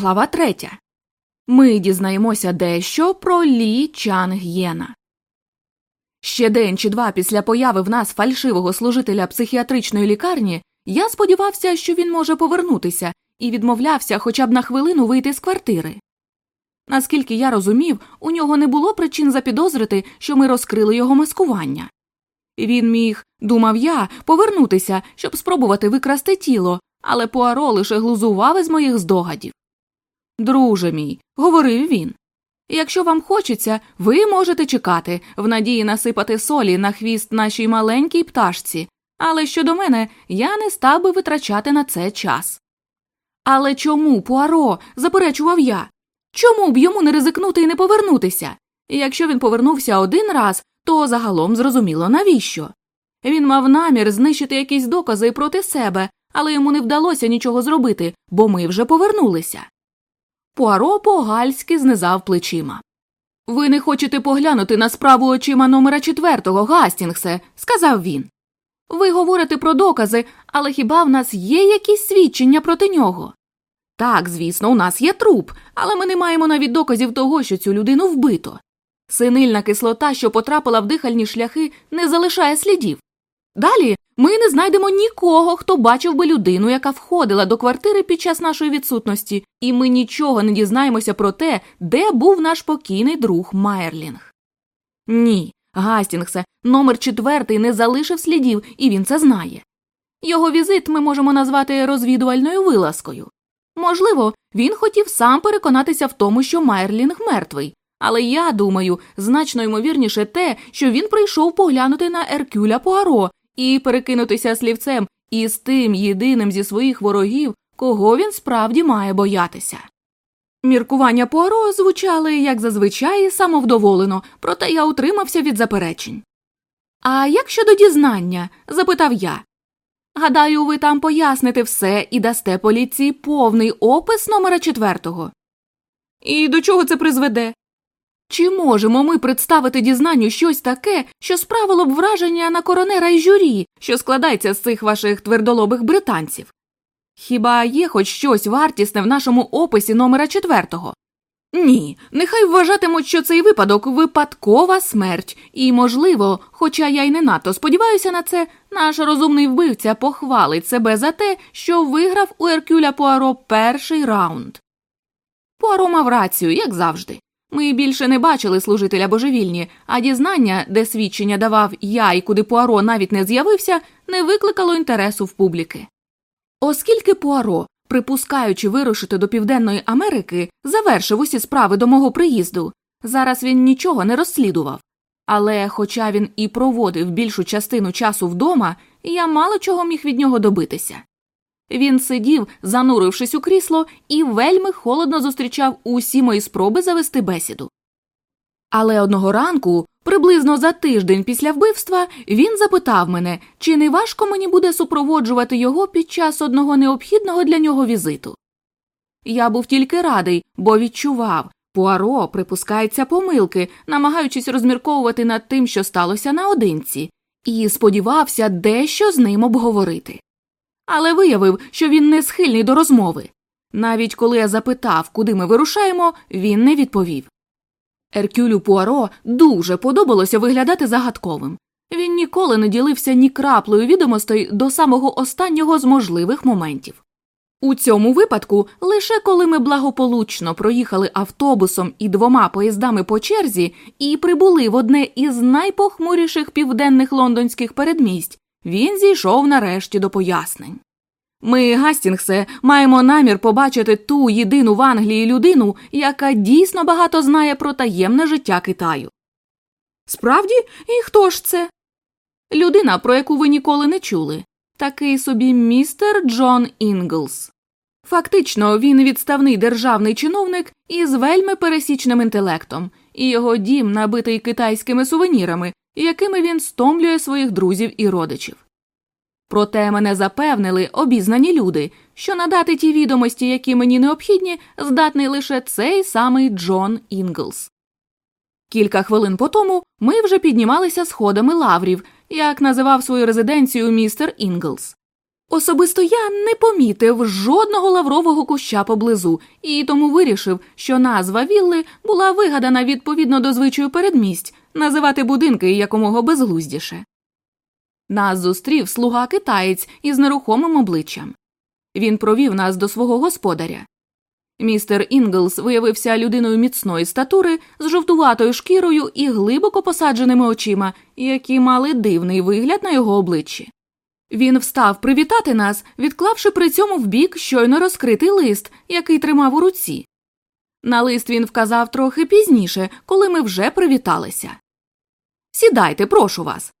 Глава третя. Ми дізнаємося дещо про Лі Чанг'єна. Ще день чи два після появи в нас фальшивого служителя психіатричної лікарні я сподівався, що він може повернутися, і відмовлявся хоча б на хвилину вийти з квартири. Наскільки я розумів, у нього не було причин запідозрити, що ми розкрили його маскування. Він міг, думав я, повернутися, щоб спробувати викрасти тіло, але Пуаро лише глузував із моїх здогадів. Друже мій, говорив він. Якщо вам хочеться, ви можете чекати, в надії насипати солі на хвіст нашій маленькій пташці, але щодо мене я не став би витрачати на це час. Але чому, Пуаро? заперечував я. Чому б йому не ризикнути і не повернутися? Якщо він повернувся один раз, то загалом зрозуміло навіщо. Він мав намір знищити якісь докази проти себе, але йому не вдалося нічого зробити, бо ми вже повернулися. Пуаро по-гальськи знизав плечима. Ви не хочете поглянути на справу очима номера четвертого, Гастінгсе, сказав він. Ви говорите про докази, але хіба в нас є якісь свідчення проти нього? Так, звісно, у нас є труп, але ми не маємо навіть доказів того, що цю людину вбито. Синильна кислота, що потрапила в дихальні шляхи, не залишає слідів. Далі ми не знайдемо нікого, хто бачив би людину, яка входила до квартири під час нашої відсутності, і ми нічого не дізнаємося про те, де був наш покійний друг Майерлінг. Ні, Гастінгсе, номер четвертий не залишив слідів, і він це знає. Його візит ми можемо назвати розвідувальною вилазкою. Можливо, він хотів сам переконатися в тому, що Майерлінг мертвий, але я думаю, значно ймовірніше те, що він прийшов поглянути на Еркюля Пуаро і перекинутися слівцем із тим єдиним зі своїх ворогів, кого він справді має боятися. Міркування Пуаро звучали, як зазвичай, самовдоволено, проте я утримався від заперечень. А як щодо дізнання? запитав я. Гадаю, ви там поясните все і дасте поліції повний опис номера четвертого. І до чого це призведе? Чи можемо ми представити дізнанню щось таке, що справило б враження на коронера і журі, що складається з цих ваших твердолобих британців? Хіба є хоч щось вартісне в нашому описі номера четвертого? Ні, нехай вважатимуть, що цей випадок випадкова смерть, і, можливо, хоча я й не надто сподіваюся на це, наш розумний вбивця похвалить себе за те, що виграв у Еркюля Пуаро перший раунд. Пуаро мав рацію, як завжди. Ми більше не бачили служителя божевільні, а дізнання, де свідчення давав я і куди Пуаро навіть не з'явився, не викликало інтересу в публіки. Оскільки Пуаро, припускаючи вирушити до Південної Америки, завершив усі справи до мого приїзду, зараз він нічого не розслідував. Але, хоча він і проводив більшу частину часу вдома, я мало чого міг від нього добитися. Він сидів, занурившись у крісло, і вельми холодно зустрічав усі мої спроби завести бесіду. Але одного ранку, приблизно за тиждень після вбивства, він запитав мене, чи не важко мені буде супроводжувати його під час одного необхідного для нього візиту. Я був тільки радий, бо відчував Пуаро припускається помилки, намагаючись розмірковувати над тим, що сталося наодинці, і сподівався дещо з ним обговорити але виявив, що він не схильний до розмови. Навіть коли я запитав, куди ми вирушаємо, він не відповів. Еркюлю Пуаро дуже подобалося виглядати загадковим. Він ніколи не ділився ні краплею відомостей до самого останнього з можливих моментів. У цьому випадку, лише коли ми благополучно проїхали автобусом і двома поїздами по черзі і прибули в одне із найпохмуріших південних лондонських передмість, він зійшов нарешті до пояснень. Ми, Гастінгсе, маємо намір побачити ту єдину в Англії людину, яка дійсно багато знає про таємне життя Китаю. Справді, і хто ж це? Людина, про яку ви ніколи не чули, такий собі містер Джон Інглс. Фактично, він відставний державний чиновник із вельми пересічним інтелектом, і його дім набитий китайськими сувенірами, якими він стомлює своїх друзів і родичів. Проте мене запевнили обізнані люди, що надати ті відомості, які мені необхідні, здатний лише цей самий Джон Інглс. Кілька хвилин по тому ми вже піднімалися сходами лаврів, як називав свою резиденцію містер Інглс. Особисто я не помітив жодного лаврового куща поблизу і тому вирішив, що назва вілли була вигадана відповідно до звичаю передмість називати будинки якомога безглуздіше. Нас зустрів слуга китаєць із нерухомим обличчям. Він провів нас до свого господаря. Містер Інглс виявився людиною міцної статури з жовтуватою шкірою і глибоко посадженими очима, які мали дивний вигляд на його обличчі. Він встав привітати нас, відклавши при цьому вбік щойно розкритий лист, який тримав у руці. На лист він вказав трохи пізніше, коли ми вже привіталися. Сідайте, прошу вас.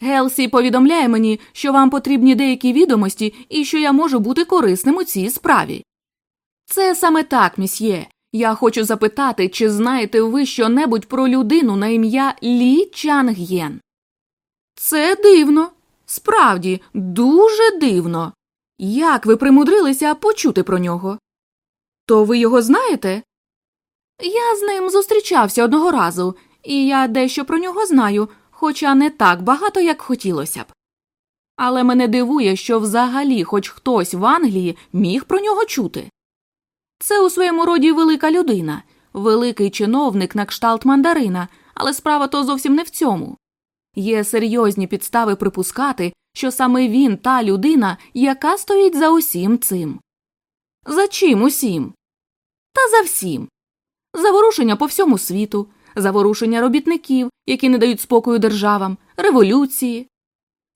Гелсі повідомляє мені, що вам потрібні деякі відомості і що я можу бути корисним у цій справі. Це саме так, місьє. Я хочу запитати, чи знаєте ви щонебудь про людину на ім'я Лі Чанг'єн? Це дивно. Справді, дуже дивно. Як ви примудрилися почути про нього? То ви його знаєте? Я з ним зустрічався одного разу, і я дещо про нього знаю, хоча не так багато, як хотілося б. Але мене дивує, що взагалі хоч хтось в Англії міг про нього чути. Це у своєму роді велика людина, великий чиновник на кшталт мандарина, але справа то зовсім не в цьому. Є серйозні підстави припускати, що саме він та людина, яка стоїть за усім цим. За чим усім? Та за всім. Заворушення по всьому світу, заворушення робітників, які не дають спокою державам, революції.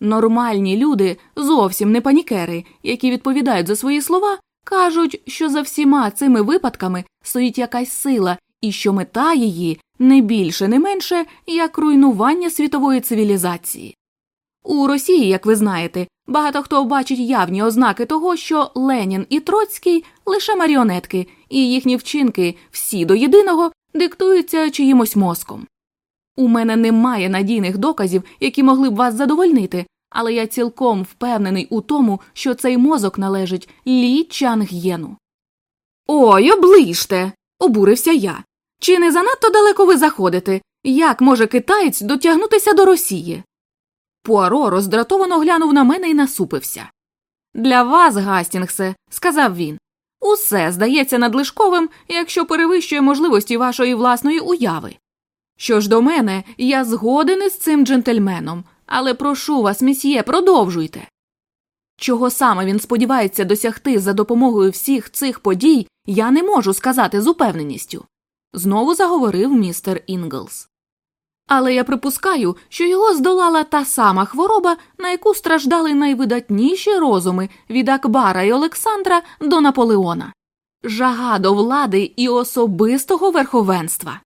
Нормальні люди, зовсім не панікери, які відповідають за свої слова, кажуть, що за всіма цими випадками стоїть якась сила і що мета її не більше, не менше, як руйнування світової цивілізації. У Росії, як ви знаєте, багато хто бачить явні ознаки того, що Ленін і Троцький лише маріонетки, і їхні вчинки всі до єдиного диктуються чиїмось мозком. У мене немає надійних доказів, які могли б вас задовольнити, але я цілком впевнений у тому, що цей мозок належить Лі Чанг'єну. Ой, оближте. обурився я. Чи не занадто далеко ви заходите? Як може китаєць дотягнутися до Росії? Пуаро роздратовано глянув на мене і насупився. Для вас, Гастінгсе, сказав він, усе здається надлишковим, якщо перевищує можливості вашої власної уяви. Що ж до мене, я згоден із цим джентльменом, але прошу вас, мсьє, продовжуйте. Чого саме він сподівається досягти за допомогою всіх цих подій, я не можу сказати з упевненістю, знову заговорив містер Інглс. Але я припускаю, що його здолала та сама хвороба, на яку страждали найвидатніші розуми від Акбара і Олександра до Наполеона жага до влади і особистого верховенства.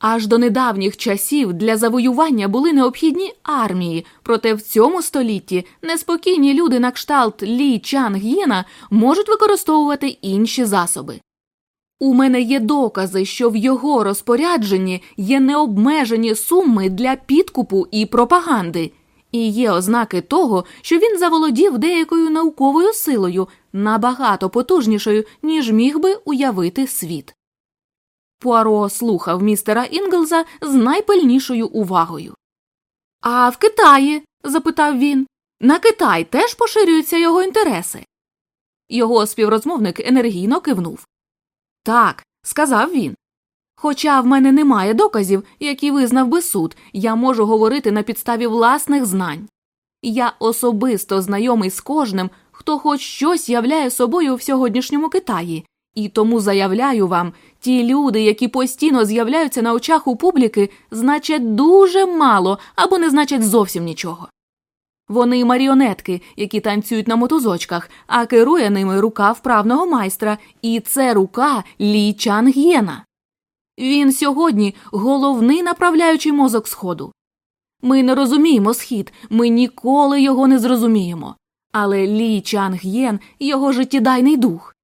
Аж до недавніх часів для завоювання були необхідні армії, проте в цьому столітті неспокійні люди на кшталт Лі Чанг'єна можуть використовувати інші засоби. У мене є докази, що в його розпорядженні є необмежені суми для підкупу і пропаганди, і є ознаки того, що він заволодів деякою науковою силою набагато потужнішою, ніж міг би уявити світ. Пуаро слухав містера Інглза з найпильнішою увагою. А в Китаї? запитав він, на Китай теж поширюються його інтереси. Його співрозмовник енергійно кивнув. Так, сказав він. Хоча в мене немає доказів, які визнав би суд, я можу говорити на підставі власних знань. Я особисто знайомий з кожним, хто хоч щось являє собою в сьогоднішньому Китаї, і тому заявляю вам, ті люди, які постійно з'являються на очах у публіки, значать дуже мало або не значать зовсім нічого. Вони маріонетки, які танцюють на мотузочках, а керує ними рука вправного майстра, і це рука Лі Чанг'єна. Він сьогодні головний направляючий мозок сходу. Ми не розуміємо схід, ми ніколи його не зрозуміємо. Але Лі Чанг'єн його життєдайний дух.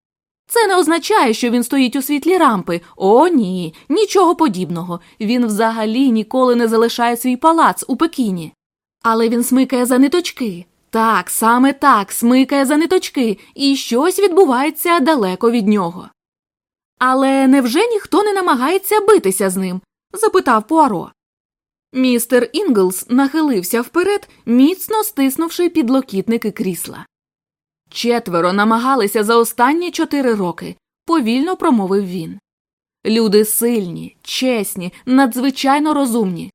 Це не означає, що він стоїть у світлі рампи. О, ні, нічого подібного. Він взагалі ніколи не залишає свій палац у Пекіні. Але він смикає за ниточки. Так, саме так, смикає за ниточки, і щось відбувається далеко від нього. Але невже ніхто не намагається битися з ним? запитав Пуаро. Містер Інглс нахилився вперед, міцно стиснувши підлокітники крісла. Четверо намагалися за останні чотири роки, повільно промовив він. Люди сильні, чесні, надзвичайно розумні.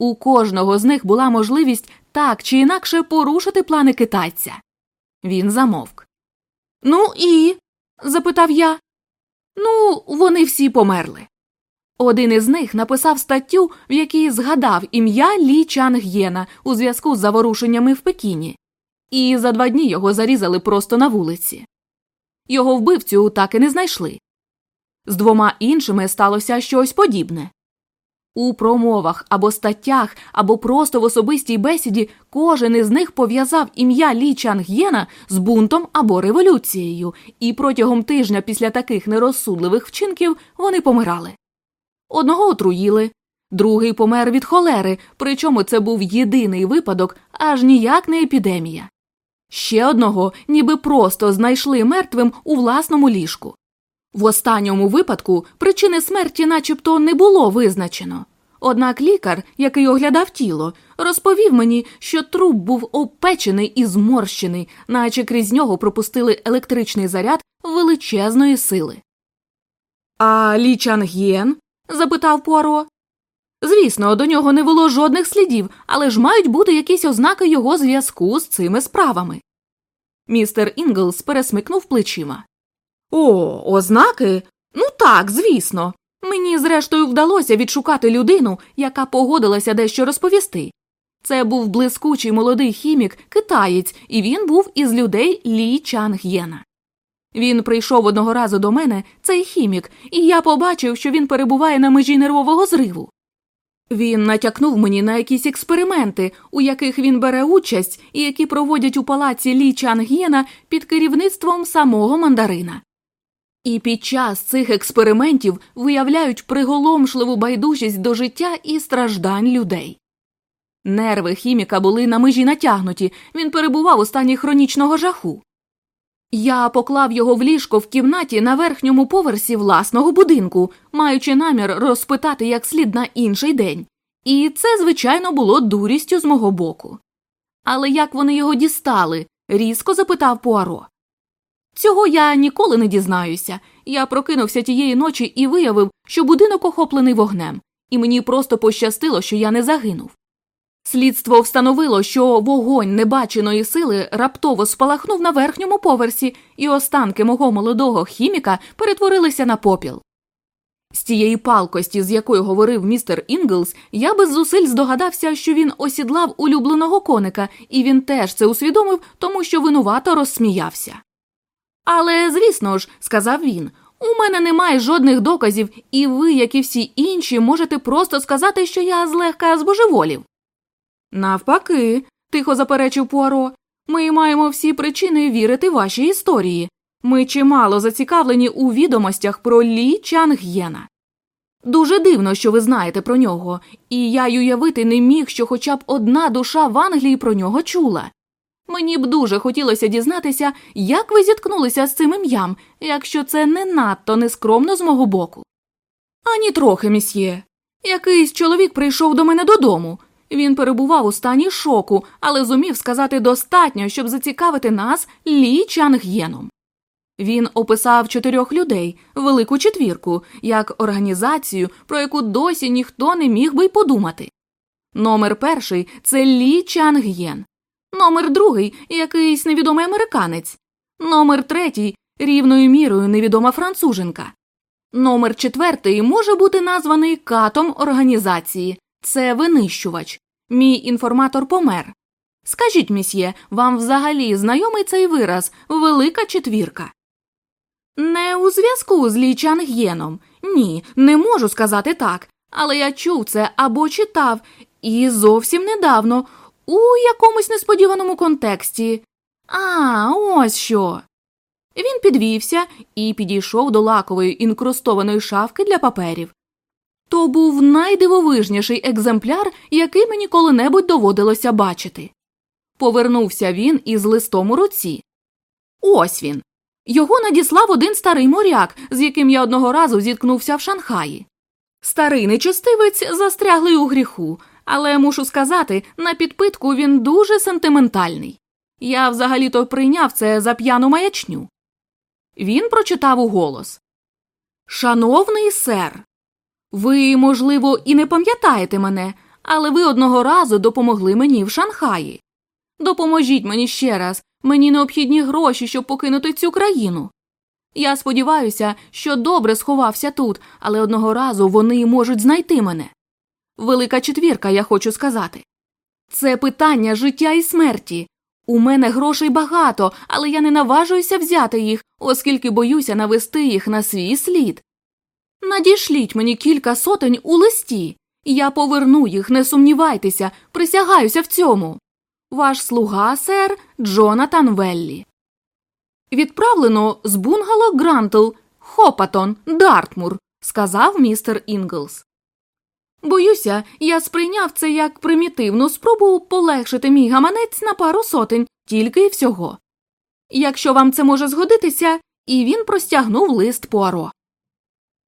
У кожного з них була можливість так чи інакше порушити плани китайця. Він замовк. Ну і? запитав я. Ну, вони всі померли. Один із них написав статтю, в якій згадав ім'я Лі Чанг'єна у зв'язку з заворушеннями в Пекіні, і за два дні його зарізали просто на вулиці. Його вбивцю так і не знайшли. З двома іншими сталося щось подібне. У промовах або статтях, або просто в особистій бесіді кожен із них пов'язав ім'я Лі Чанг'єна з бунтом або революцією, і протягом тижня після таких нерозсудливих вчинків вони помирали. Одного отруїли, другий помер від холери, причому це був єдиний випадок, аж ніяк не епідемія. Ще одного ніби просто знайшли мертвим у власному ліжку. В останньому випадку причини смерті начебто не було визначено. Однак лікар, який оглядав тіло, розповів мені, що труп був опечений і зморщений, наче крізь нього пропустили електричний заряд величезної сили. А Лі Чанг'єн? запитав Пуаро. Звісно, до нього не було жодних слідів, але ж мають бути якісь ознаки його зв'язку з цими справами. Містер Інглс пересмикнув плечима. О, ознаки? Ну так, звісно. Мені, зрештою, вдалося відшукати людину, яка погодилася дещо розповісти. Це був блискучий молодий хімік, китаєць, і він був із людей Лі Чанг'єна. Він прийшов одного разу до мене, цей хімік, і я побачив, що він перебуває на межі нервового зриву. Він натякнув мені на якісь експерименти, у яких він бере участь і які проводять у палаці Лі Чанг'єна під керівництвом самого мандарина. І під час цих експериментів виявляють приголомшливу байдужість до життя і страждань людей. Нерви хіміка були на межі натягнуті, він перебував у стані хронічного жаху. Я поклав його в ліжко в кімнаті на верхньому поверсі власного будинку, маючи намір розпитати як слід на інший день, і це, звичайно, було дурістю з мого боку. Але як вони його дістали? різко запитав Пуаро. Цього я ніколи не дізнаюся. Я прокинувся тієї ночі і виявив, що будинок охоплений вогнем, і мені просто пощастило, що я не загинув. Слідство встановило, що вогонь небаченої сили раптово спалахнув на верхньому поверсі, і останки мого молодого хіміка перетворилися на попіл. З тієї палкості, з якою говорив містер Інглс, я без зусиль здогадався, що він осідлав улюбленого коника, і він теж це усвідомив, тому що винувато розсміявся. Але, звісно ж, сказав він, у мене немає жодних доказів, і ви, як і всі інші, можете просто сказати, що я злегка збожеволів. Навпаки, тихо заперечив Пуаро, ми маємо всі причини вірити вашій історії. Ми чимало зацікавлені у відомостях про Лі Чанг'єна. Дуже дивно, що ви знаєте про нього, і я й уявити не міг, що хоча б одна душа в Англії про нього чула. Мені б дуже хотілося дізнатися, як ви зіткнулися з цим ім'ям, якщо це не надто нескромно з мого боку. Ані трохи, місьє. Якийсь чоловік прийшов до мене додому. Він перебував у стані шоку, але зумів сказати достатньо, щоб зацікавити нас Лі Чанг'єном. Він описав чотирьох людей, велику четвірку, як організацію, про яку досі ніхто не міг би й подумати. Номер перший це Лі Чанг'єн, номер другий якийсь невідомий американець, номер третій рівною мірою невідома француженка. Номер четвертий може бути названий катом організації, це винищувач. Мій інформатор помер. Скажіть, місьє, вам взагалі знайомий цей вираз велика четвірка? Не у зв'язку з Лі Чанг'єном. Ні, не можу сказати так. Але я чув це або читав, і зовсім недавно, у якомусь несподіваному контексті. А, ось що. Він підвівся і підійшов до лакової інкрустованої шафки для паперів. То був найдивовижніший екземпляр, який мені коли-небудь доводилося бачити. Повернувся він із листом у руці. Ось він. Його надіслав один старий моряк, з яким я одного разу зіткнувся в Шанхаї. Старий нечистивець застряглий у гріху, але мушу сказати, на підпитку він дуже сентиментальний. Я взагалі то прийняв це за п'яну маячню. Він прочитав уголос Шановний сер, ви, можливо, і не пам'ятаєте мене, але ви одного разу допомогли мені в Шанхаї. Допоможіть мені ще раз, мені необхідні гроші, щоб покинути цю країну. Я сподіваюся, що добре сховався тут, але одного разу вони можуть знайти мене. Велика четвірка, я хочу сказати. Це питання життя і смерті. У мене грошей багато, але я не наважуюся взяти їх, оскільки боюся навести їх на свій слід. Надішліть мені кілька сотень у листі, я поверну їх, не сумнівайтеся, присягаюся в цьому. Ваш слуга, сер Джонатан Веллі. Відправлено з бунгало Грантл, Хопатон, Дартмур, сказав містер Інглс. Боюся, я сприйняв це як примітивну спробу полегшити мій гаманець на пару сотень, тільки й всього. Якщо вам це може згодитися, і він простягнув лист Пуаро.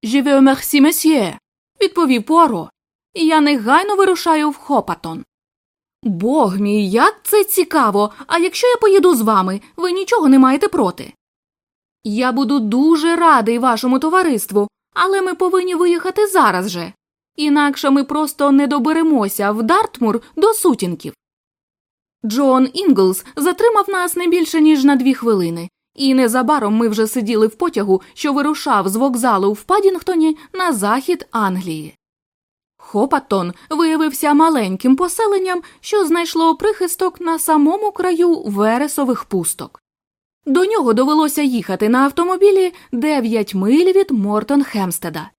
«Je vous remercie, monsieur», – відповів Пуаро. Я негайно вирушаю в Хопатон. Бог мій, як це цікаво. А якщо я поїду з вами, ви нічого не маєте проти. Я буду дуже радий вашому товариству, але ми повинні виїхати зараз же. Інакше ми просто не доберемося в Дартмур до сутінків. Джон Інглс затримав нас не більше, ніж на дві хвилини, і незабаром ми вже сиділи в потягу, що вирушав з вокзалу в Падінгтоні на захід Англії. Хопатон виявився маленьким поселенням, що знайшло прихисток на самому краю вересових пусток. До нього довелося їхати на автомобілі 9 миль від Мортон Хемстеда.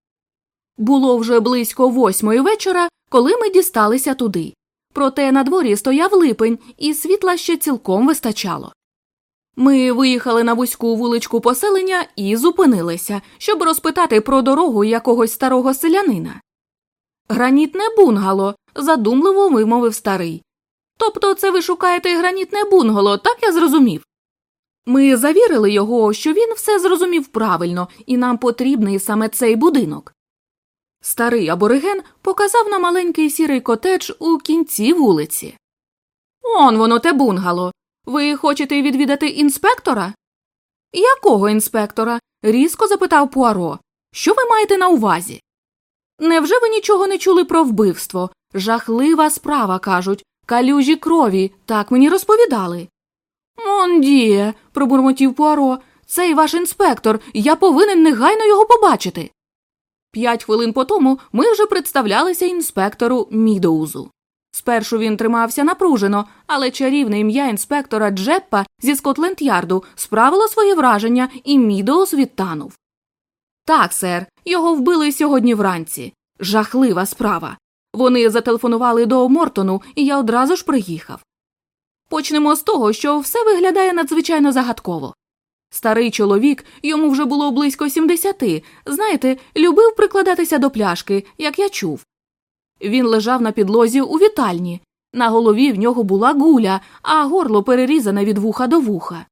Було вже близько восьмої вечора, коли ми дісталися туди. Проте на дворі стояв липень, і світла ще цілком вистачало. Ми виїхали на вузьку вуличку поселення і зупинилися, щоб розпитати про дорогу якогось старого селянина. Гранітне бунгало, задумливо вимовив старий. Тобто це ви шукаєте гранітне бунгало, так я зрозумів. Ми завірили його, що він все зрозумів правильно, і нам потрібний саме цей будинок. Старий абориген показав на маленький сірий котедж у кінці вулиці. Он воно те бунгало. Ви хочете відвідати інспектора? Якого інспектора? різко запитав Пуаро. Що ви маєте на увазі? Невже ви нічого не чули про вбивство? Жахлива справа, кажуть, калюжі крові, так мені розповідали. Mon Dieu, пробурмотів Пуаро, цей ваш інспектор, я повинен негайно його побачити. П'ять хвилин по тому ми вже представлялися інспектору Мідоузу. Спершу він тримався напружено, але чарівне ім'я інспектора Джеппа зі Скотленд Ярду справило своє враження, і Мідоуз відтанув. Так, сер, його вбили сьогодні вранці. Жахлива справа. Вони зателефонували до Мортону, і я одразу ж приїхав. Почнемо з того, що все виглядає надзвичайно загадково. Старий чоловік, йому вже було близько сімдесяти, знаєте, любив прикладатися до пляшки, як я чув. Він лежав на підлозі у вітальні. На голові в нього була гуля, а горло перерізане від вуха до вуха.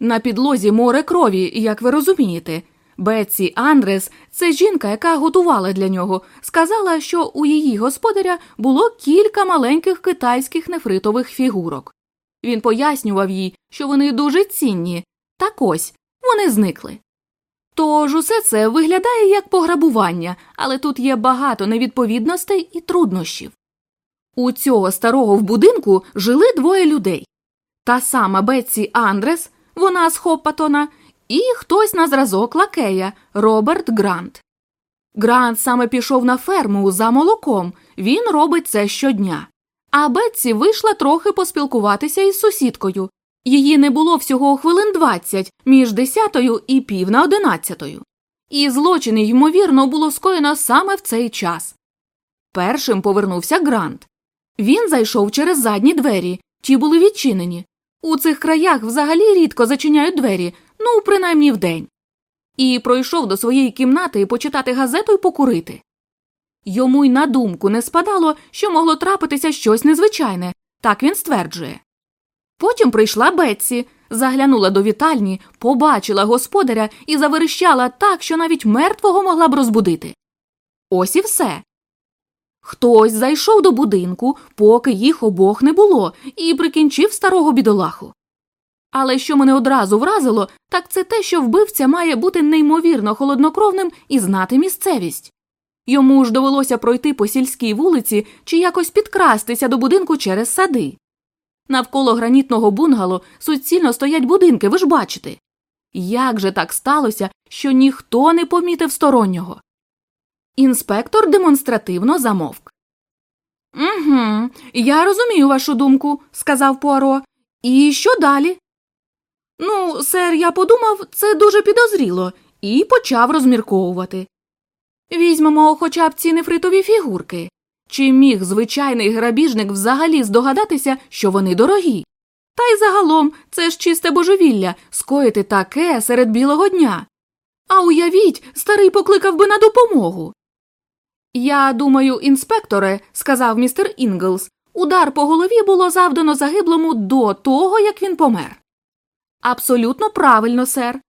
На підлозі море крові, як ви розумієте. Бетсі Андрес, це жінка, яка готувала для нього, сказала, що у її господаря було кілька маленьких китайських нефритових фігурок. Він пояснював їй, що вони дуже цінні, так ось вони зникли. Тож усе це виглядає як пограбування, але тут є багато невідповідностей і труднощів. У цього старого в будинку жили двоє людей та сама Бетсі Андрес, вона з Хоппатона, і хтось на зразок лакея Роберт Грант. Грант саме пішов на ферму за молоком, він робить це щодня. А Бетсі вийшла трохи поспілкуватися із сусідкою. Її не було всього хвилин двадцять між десятою і пів на одинадцятою. І злочин, ймовірно, було скоєно саме в цей час. Першим повернувся Грант. Він зайшов через задні двері, ті були відчинені. У цих краях взагалі рідко зачиняють двері, ну, принаймні вдень. І пройшов до своєї кімнати почитати газету і покурити. Йому й на думку не спадало, що могло трапитися щось незвичайне, так він стверджує. Потім прийшла Бетсі, заглянула до вітальні, побачила господаря і заверещала так, що навіть мертвого могла б розбудити. Ось і все. Хтось зайшов до будинку, поки їх обох не було, і прикінчив старого бідолаху. Але що мене одразу вразило, так це те, що вбивця має бути неймовірно холоднокровним і знати місцевість. Йому ж довелося пройти по сільській вулиці чи якось підкрастися до будинку через сади. Навколо гранітного бунгало суцільно стоять будинки, ви ж бачите. Як же так сталося, що ніхто не помітив стороннього? Інспектор демонстративно замовк. Угу, я розумію вашу думку, сказав Пуаро. І що далі? Ну, сер, я подумав, це дуже підозріло, і почав розмірковувати. Візьмемо хоча б ці нефритові фігурки. Чи міг звичайний грабіжник взагалі здогадатися, що вони дорогі? Та й загалом це ж чисте божевілля скоїти таке серед білого дня. А уявіть, старий покликав би на допомогу. Я думаю, інспекторе, сказав містер Інглс, удар по голові було завдано загиблому до того, як він помер. Абсолютно правильно, сер.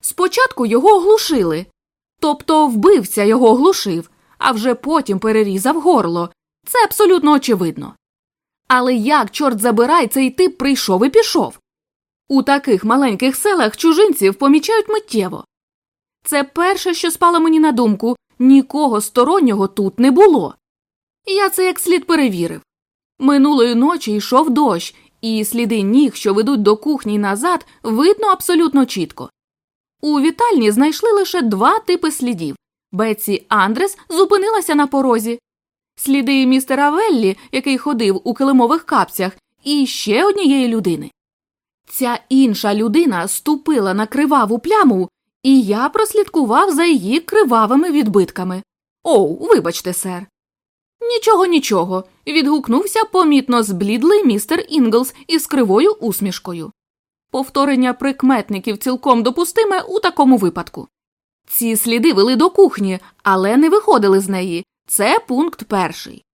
Спочатку його оглушили, тобто вбивця його оглушив, а вже потім перерізав горло. Це абсолютно очевидно. Але як, чорт забирай, цей тип прийшов і пішов? У таких маленьких селах чужинців помічають миттєво. Це перше, що спало мені на думку, нікого стороннього тут не було. Я це як слід перевірив. Минулої ночі йшов дощ, і сліди ніг, що ведуть до кухні й назад, видно абсолютно чітко. У вітальні знайшли лише два типи слідів. Бетсі Андрес зупинилася на порозі, сліди містера Веллі, який ходив у килимових капцях, і ще однієї людини. Ця інша людина ступила на криваву пляму, і я прослідкував за її кривавими відбитками. Оу, вибачте, сер. Нічого, нічого. відгукнувся помітно зблідлий містер Інглс із кривою усмішкою. Повторення прикметників цілком допустиме у такому випадку. Ці сліди вели до кухні, але не виходили з неї. Це пункт перший.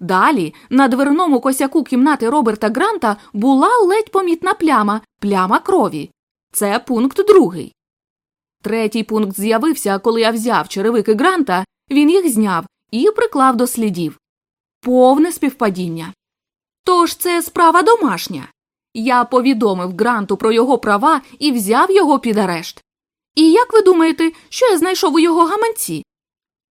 Далі на дверному косяку кімнати Роберта Гранта була ледь помітна пляма, пляма крові. Це пункт другий. Третій пункт з'явився, коли я взяв черевики Гранта, він їх зняв і приклав до слідів. Повне співпадіння. Тож це справа домашня. Я повідомив Гранту про його права і взяв його під арешт. І як ви думаєте, що я знайшов у його гаманці?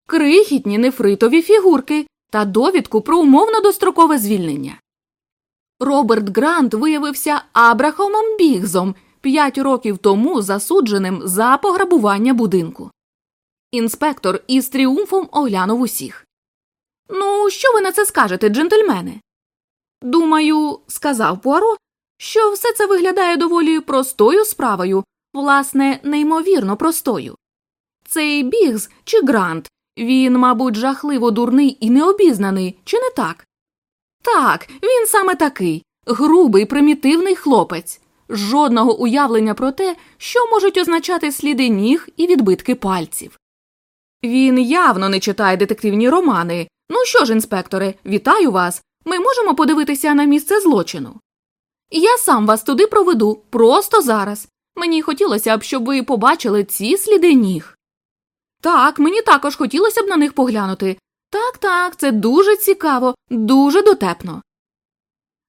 Крихітні нефритові фігурки та довідку про умовно дострокове звільнення. Роберт Грант виявився Абрахамом Бігзом п'ять років тому засудженим за пограбування будинку. Інспектор із тріумфом оглянув усіх. Ну, що ви на це скажете, джентльмени? Думаю, сказав Пуаро, що все це виглядає доволі простою справою, власне, неймовірно простою. Цей Бігз чи Грант, він, мабуть, жахливо дурний і необізнаний, чи не так? Так, він саме такий грубий, примітивний хлопець, жодного уявлення про те, що можуть означати сліди ніг і відбитки пальців. Він явно не читає детективні романи. Ну що ж, інспекторе, вітаю вас. Ми можемо подивитися на місце злочину. Я сам вас туди проведу просто зараз. Мені хотілося б, щоб ви побачили ці сліди ніг. Так, мені також хотілося б на них поглянути. Так, так, це дуже цікаво, дуже дотепно.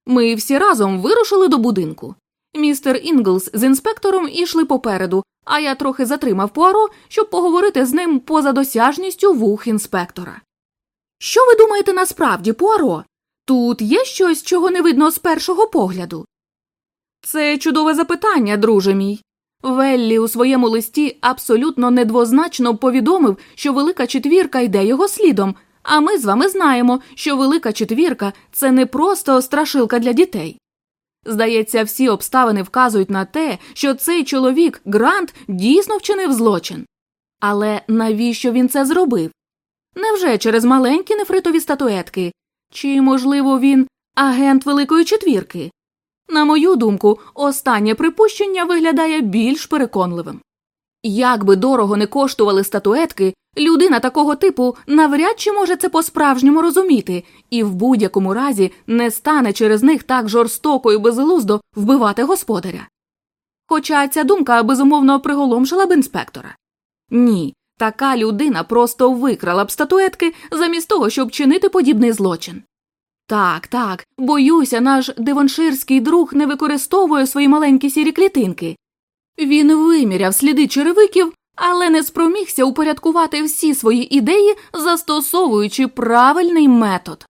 Ми всі разом вирушили до будинку. Містер Інглс з інспектором ішли попереду, а я трохи затримав Пуаро, щоб поговорити з ним поза досяжністю вух інспектора. Що ви думаєте насправді, Пуаро? Тут є щось, чого не видно з першого погляду? Це чудове запитання, друже мій. Веллі у своєму листі абсолютно недвозначно повідомив, що велика четвірка йде його слідом, а ми з вами знаємо, що велика четвірка це не просто страшилка для дітей. Здається, всі обставини вказують на те, що цей чоловік, Грант, дійсно вчинив злочин. Але навіщо він це зробив? Невже через маленькі нефритові статуетки? Чи, можливо, він агент Великої четвірки? На мою думку, останнє припущення виглядає більш переконливим. Як би дорого не коштували статуетки, людина такого типу навряд чи може це по-справжньому розуміти, і в будь-якому разі не стане через них так жорстоко і безглуздо вбивати господаря. Хоча ця думка безумовно приголомшила б інспектора. Ні, така людина просто викрала б статуетки замість того, щоб чинити подібний злочин. Так, так, боюся, наш девонширський друг не використовує свої маленькі сірі клітинки. Він виміряв сліди черевиків, але не спромігся упорядкувати всі свої ідеї, застосовуючи правильний метод.